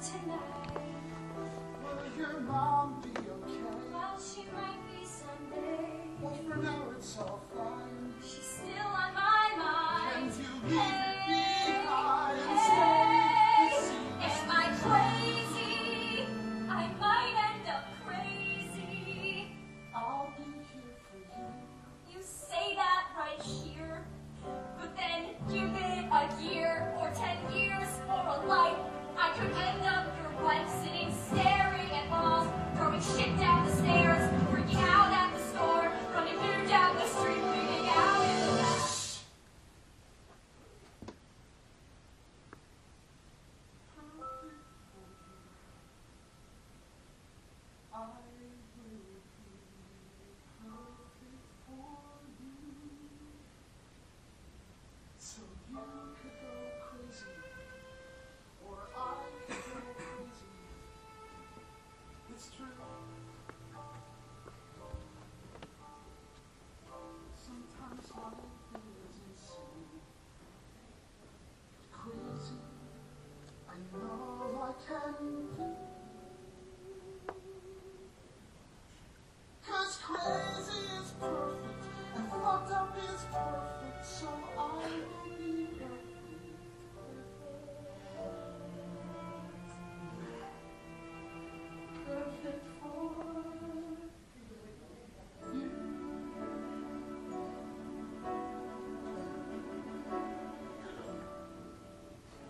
Tonight. Will your mom be 曾